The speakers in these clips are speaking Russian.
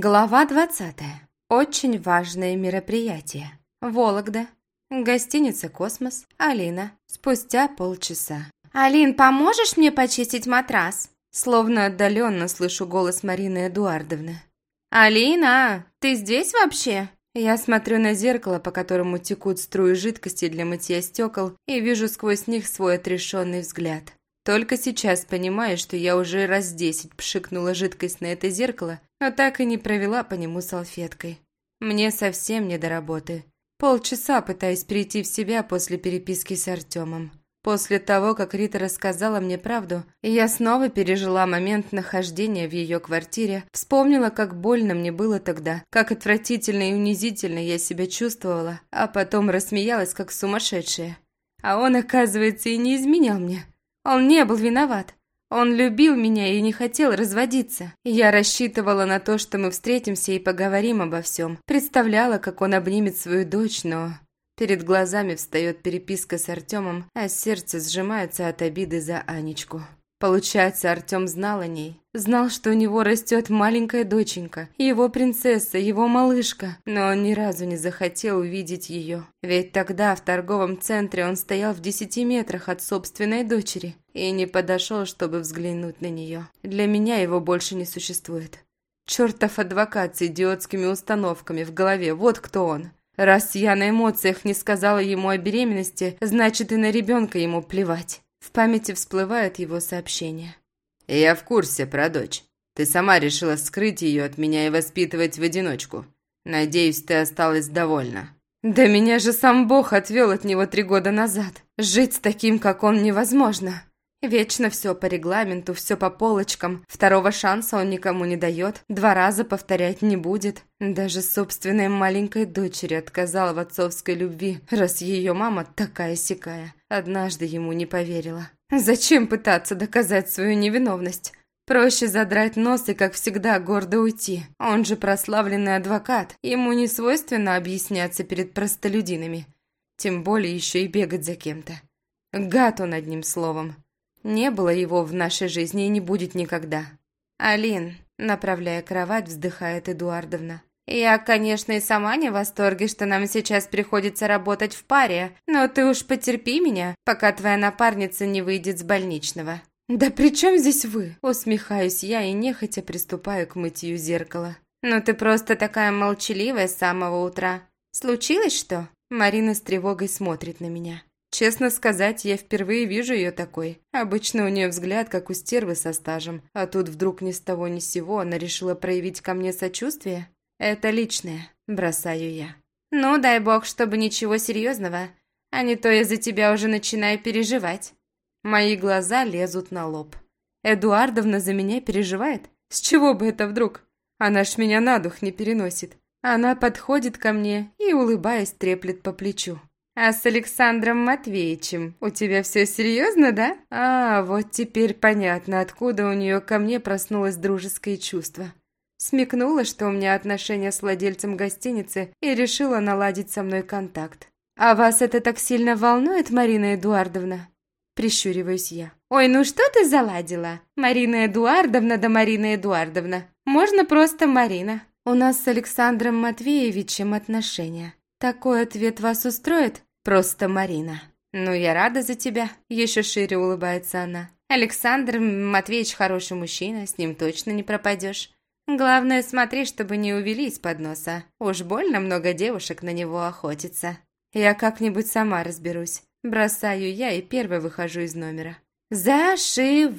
Глава 20. Очень важное мероприятие. Вологда. Гостиница «Космос». Алина. Спустя полчаса. «Алин, поможешь мне почистить матрас?» Словно отдаленно слышу голос Марины Эдуардовны. «Алина, ты здесь вообще?» Я смотрю на зеркало, по которому текут струи жидкости для мытья стекол, и вижу сквозь них свой отрешенный взгляд. Только сейчас понимаю, что я уже раз десять пшикнула жидкость на это зеркало, но так и не провела по нему салфеткой. Мне совсем не до работы. Полчаса пытаюсь прийти в себя после переписки с Артемом. После того, как Рита рассказала мне правду, я снова пережила момент нахождения в ее квартире, вспомнила, как больно мне было тогда, как отвратительно и унизительно я себя чувствовала, а потом рассмеялась, как сумасшедшая. А он, оказывается, и не изменял мне. Он не был виноват. Он любил меня и не хотел разводиться. Я рассчитывала на то, что мы встретимся и поговорим обо всем. Представляла, как он обнимет свою дочь, но... Перед глазами встает переписка с Артемом, а сердце сжимается от обиды за Анечку. Получается, Артем знал о ней. Знал, что у него растет маленькая доченька, его принцесса, его малышка, но он ни разу не захотел увидеть ее. Ведь тогда в торговом центре он стоял в десяти метрах от собственной дочери и не подошел, чтобы взглянуть на нее. Для меня его больше не существует. Чертов адвокат с идиотскими установками в голове, вот кто он. Раз я на эмоциях не сказала ему о беременности, значит и на ребенка ему плевать. В памяти всплывают его сообщения. «Я в курсе про дочь. Ты сама решила скрыть ее от меня и воспитывать в одиночку. Надеюсь, ты осталась довольна». «Да меня же сам Бог отвел от него три года назад. Жить с таким, как он, невозможно. Вечно все по регламенту, все по полочкам. Второго шанса он никому не дает, два раза повторять не будет. Даже собственной маленькой дочери отказал в отцовской любви, раз ее мама такая-сякая. Однажды ему не поверила. Зачем пытаться доказать свою невиновность? Проще задрать нос и, как всегда, гордо уйти. Он же прославленный адвокат. Ему не свойственно объясняться перед простолюдинами. Тем более еще и бегать за кем-то. Гад он одним словом. Не было его в нашей жизни и не будет никогда. «Алин», направляя кровать, вздыхает Эдуардовна. «Я, конечно, и сама не в восторге, что нам сейчас приходится работать в паре, но ты уж потерпи меня, пока твоя напарница не выйдет с больничного». «Да при чем здесь вы?» Усмехаюсь я и нехотя приступаю к мытью зеркала. «Ну ты просто такая молчаливая с самого утра. Случилось что?» Марина с тревогой смотрит на меня. Честно сказать, я впервые вижу ее такой. Обычно у нее взгляд, как у стервы со стажем, а тут вдруг ни с того ни с сего она решила проявить ко мне сочувствие. Это личное, бросаю я. Ну, дай бог, чтобы ничего серьезного, а не то я за тебя уже начинаю переживать. Мои глаза лезут на лоб. Эдуардовна за меня переживает? С чего бы это вдруг? Она ж меня на дух не переносит. Она подходит ко мне и, улыбаясь, треплет по плечу. «А с Александром Матвеевичем у тебя все серьезно, да?» «А, вот теперь понятно, откуда у нее ко мне проснулось дружеское чувство». Смекнула, что у меня отношения с владельцем гостиницы и решила наладить со мной контакт. «А вас это так сильно волнует, Марина Эдуардовна?» Прищуриваюсь я. «Ой, ну что ты заладила? Марина Эдуардовна да Марина Эдуардовна. Можно просто Марина. У нас с Александром Матвеевичем отношения. Такой ответ вас устроит?» Просто Марина. Ну, я рада за тебя. Еще шире улыбается она. Александр Матвеевич хороший мужчина, с ним точно не пропадешь. Главное, смотри, чтобы не увели из-под носа. Уж больно много девушек на него охотится. Я как-нибудь сама разберусь. Бросаю я и первой выхожу из номера. «Зашиваюсь»,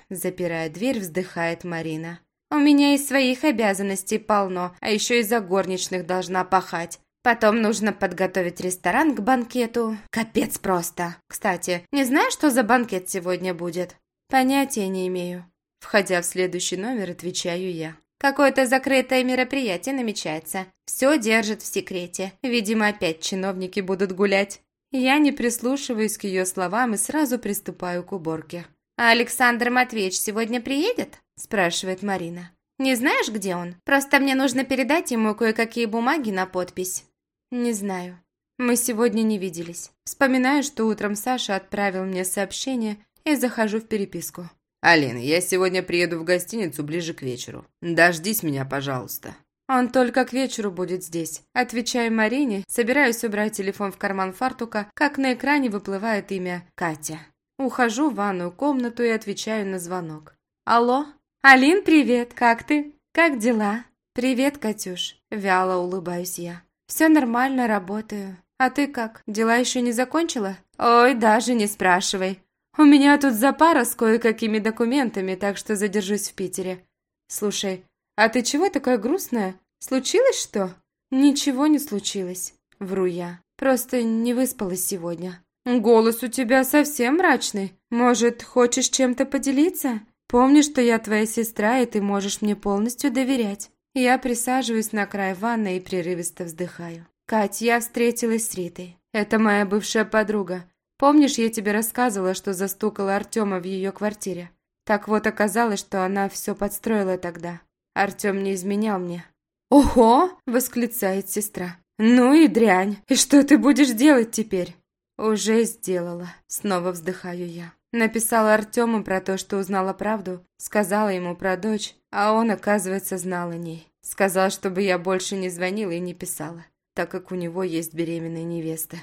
– запирая дверь, вздыхает Марина. «У меня и своих обязанностей полно, а еще и за горничных должна пахать. Потом нужно подготовить ресторан к банкету. Капец просто. Кстати, не знаю, что за банкет сегодня будет? Понятия не имею. Входя в следующий номер, отвечаю я. Какое-то закрытое мероприятие намечается. Все держит в секрете. Видимо, опять чиновники будут гулять. Я не прислушиваюсь к ее словам и сразу приступаю к уборке. «А Александр Матвеевич сегодня приедет?» – спрашивает Марина. «Не знаешь, где он? Просто мне нужно передать ему кое-какие бумаги на подпись». «Не знаю. Мы сегодня не виделись. Вспоминаю, что утром Саша отправил мне сообщение и захожу в переписку. «Алина, я сегодня приеду в гостиницу ближе к вечеру. Дождись меня, пожалуйста». «Он только к вечеру будет здесь». Отвечаю Марине, собираюсь убрать телефон в карман фартука, как на экране выплывает имя Катя. Ухожу в ванную комнату и отвечаю на звонок. «Алло? Алин, привет! Как ты? Как дела?» «Привет, Катюш!» – вяло улыбаюсь я. «Все нормально, работаю. А ты как, дела еще не закончила?» «Ой, даже не спрашивай. У меня тут запара с кое-какими документами, так что задержусь в Питере. Слушай, а ты чего такая грустная? Случилось что?» «Ничего не случилось», – вру я. «Просто не выспалась сегодня». «Голос у тебя совсем мрачный. Может, хочешь чем-то поделиться? Помни, что я твоя сестра, и ты можешь мне полностью доверять». Я присаживаюсь на край ванны и прерывисто вздыхаю. «Кать, я встретилась с Ритой. Это моя бывшая подруга. Помнишь, я тебе рассказывала, что застукала Артема в ее квартире? Так вот, оказалось, что она все подстроила тогда. Артем не изменял мне». «Ого!» – восклицает сестра. «Ну и дрянь! И что ты будешь делать теперь?» «Уже сделала», — снова вздыхаю я. Написала Артему про то, что узнала правду, сказала ему про дочь, а он, оказывается, знал о ней. Сказал, чтобы я больше не звонила и не писала, так как у него есть беременная невеста.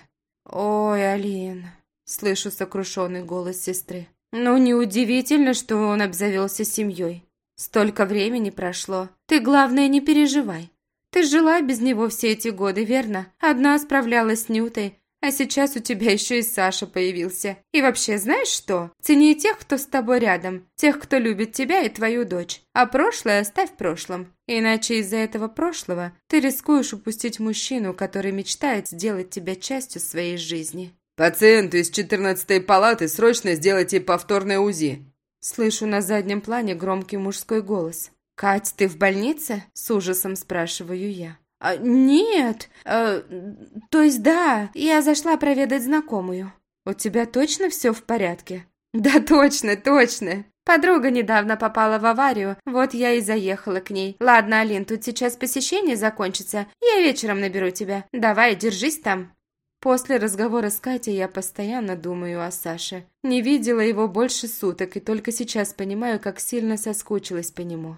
«Ой, Алин», — слышу сокрушенный голос сестры. «Ну, неудивительно, что он обзавелся семьей. Столько времени прошло. Ты, главное, не переживай. Ты жила без него все эти годы, верно? Одна справлялась с Нютой, а сейчас у тебя еще и Саша появился. И вообще, знаешь что? Цени тех, кто с тобой рядом, тех, кто любит тебя и твою дочь. А прошлое оставь в прошлом. Иначе из-за этого прошлого ты рискуешь упустить мужчину, который мечтает сделать тебя частью своей жизни. «Пациенту из 14-й палаты срочно сделайте повторное УЗИ!» Слышу на заднем плане громкий мужской голос. «Кать, ты в больнице?» – с ужасом спрашиваю я. А, «Нет, э, то есть да, я зашла проведать знакомую». «У тебя точно все в порядке?» «Да точно, точно. Подруга недавно попала в аварию, вот я и заехала к ней. Ладно, Алин, тут сейчас посещение закончится, я вечером наберу тебя. Давай, держись там». После разговора с Катей я постоянно думаю о Саше. Не видела его больше суток и только сейчас понимаю, как сильно соскучилась по нему.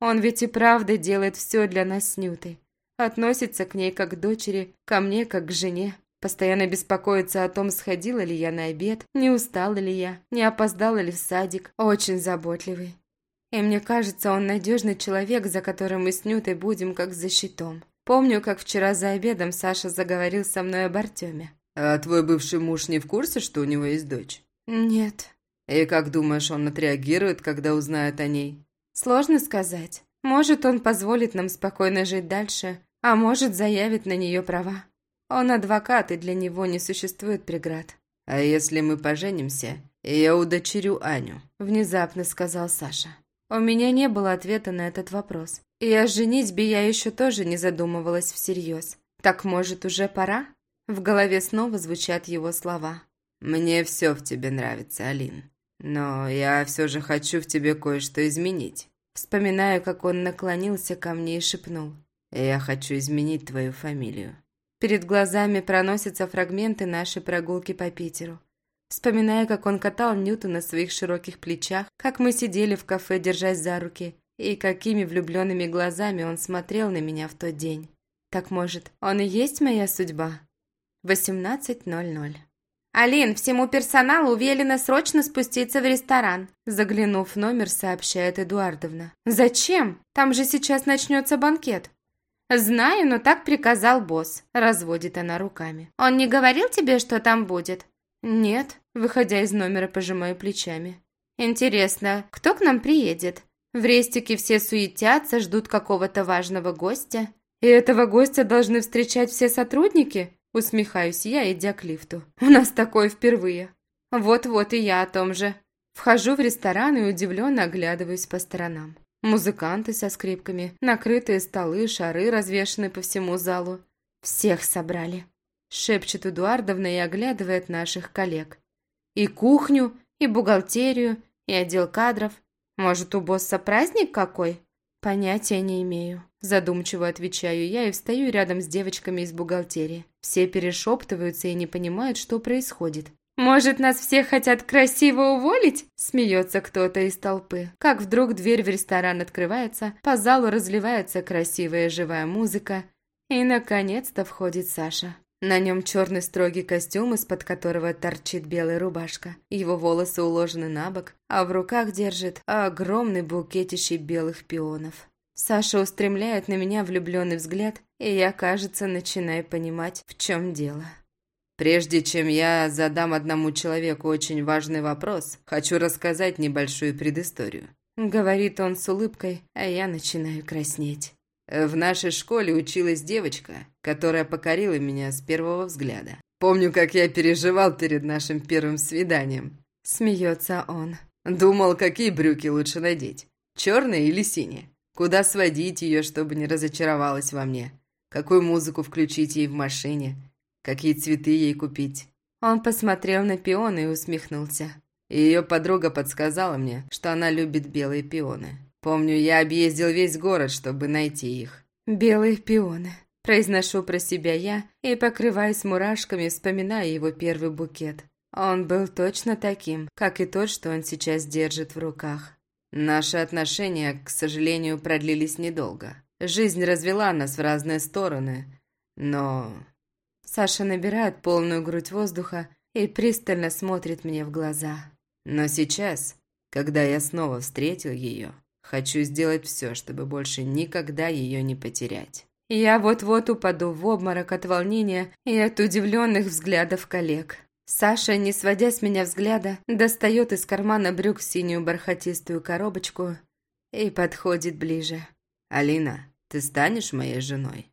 Он ведь и правда делает все для нас с Нютой. Относится к ней как к дочери, ко мне как к жене. Постоянно беспокоится о том, сходила ли я на обед, не устала ли я, не опоздала ли в садик. Очень заботливый. И мне кажется, он надежный человек, за которым мы с Нютой будем как за щитом. Помню, как вчера за обедом Саша заговорил со мной об Артеме. «А твой бывший муж не в курсе, что у него есть дочь?» «Нет». «И как думаешь, он отреагирует, когда узнает о ней?» «Сложно сказать. Может, он позволит нам спокойно жить дальше, а может, заявит на нее права. Он адвокат, и для него не существует преград. «А если мы поженимся, я удочерю Аню?» Внезапно сказал Саша. У меня не было ответа на этот вопрос. И о женитьбе я еще тоже не задумывалась всерьез. Так, может, уже пора? В голове снова звучат его слова. «Мне все в тебе нравится, Алин. Но я все же хочу в тебе кое-что изменить». Вспоминаю, как он наклонился ко мне и шепнул. Я хочу изменить твою фамилию». Перед глазами проносятся фрагменты нашей прогулки по Питеру. Вспоминая, как он катал Ньюту на своих широких плечах, как мы сидели в кафе, держась за руки, и какими влюбленными глазами он смотрел на меня в тот день. Так может, он и есть моя судьба? 18.00 «Алин, всему персоналу велено срочно спуститься в ресторан», заглянув в номер, сообщает Эдуардовна. «Зачем? Там же сейчас начнется банкет». «Знаю, но так приказал босс», – разводит она руками. «Он не говорил тебе, что там будет?» «Нет», – выходя из номера, пожимаю плечами. «Интересно, кто к нам приедет? В рестике все суетятся, ждут какого-то важного гостя. И этого гостя должны встречать все сотрудники?» Усмехаюсь я, идя к лифту. «У нас такое впервые». «Вот-вот и я о том же». Вхожу в ресторан и удивленно оглядываюсь по сторонам. Музыканты со скрипками, накрытые столы, шары развешаны по всему залу. Всех собрали. Шепчет Эдуардовна и оглядывает наших коллег. И кухню, и бухгалтерию, и отдел кадров. Может, у босса праздник какой? Понятия не имею. Задумчиво отвечаю я и встаю рядом с девочками из бухгалтерии. Все перешептываются и не понимают, что происходит. Может, нас всех хотят красиво уволить?» Смеется кто-то из толпы. Как вдруг дверь в ресторан открывается, по залу разливается красивая живая музыка, и, наконец-то, входит Саша. На нем черный строгий костюм, из-под которого торчит белая рубашка. Его волосы уложены на бок, а в руках держит огромный букетище белых пионов. Саша устремляет на меня влюбленный взгляд, и я, кажется, начинаю понимать, в чем дело. Прежде чем я задам одному человеку очень важный вопрос, хочу рассказать небольшую предысторию. Говорит он с улыбкой, а я начинаю краснеть. В нашей школе училась девочка, которая покорила меня с первого взгляда. Помню, как я переживал перед нашим первым свиданием. Смеется он. Думал, какие брюки лучше надеть. Черные или синие? Куда сводить ее, чтобы не разочаровалась во мне? Какую музыку включить ей в машине? Какие цветы ей купить? Он посмотрел на пионы и усмехнулся. Ее подруга подсказала мне, что она любит белые пионы. Помню, я объездил весь город, чтобы найти их. «Белые пионы», – произношу про себя я и, покрываясь мурашками, вспоминаю его первый букет. Он был точно таким, как и тот, что он сейчас держит в руках. Наши отношения, к сожалению, продлились недолго. Жизнь развела нас в разные стороны, но... Саша набирает полную грудь воздуха и пристально смотрит мне в глаза. Но сейчас, когда я снова встретил ее, Хочу сделать все, чтобы больше никогда ее не потерять. Я вот-вот упаду в обморок от волнения и от удивленных взглядов коллег. Саша, не сводя с меня взгляда, достает из кармана брюк синюю бархатистую коробочку и подходит ближе. «Алина, ты станешь моей женой?»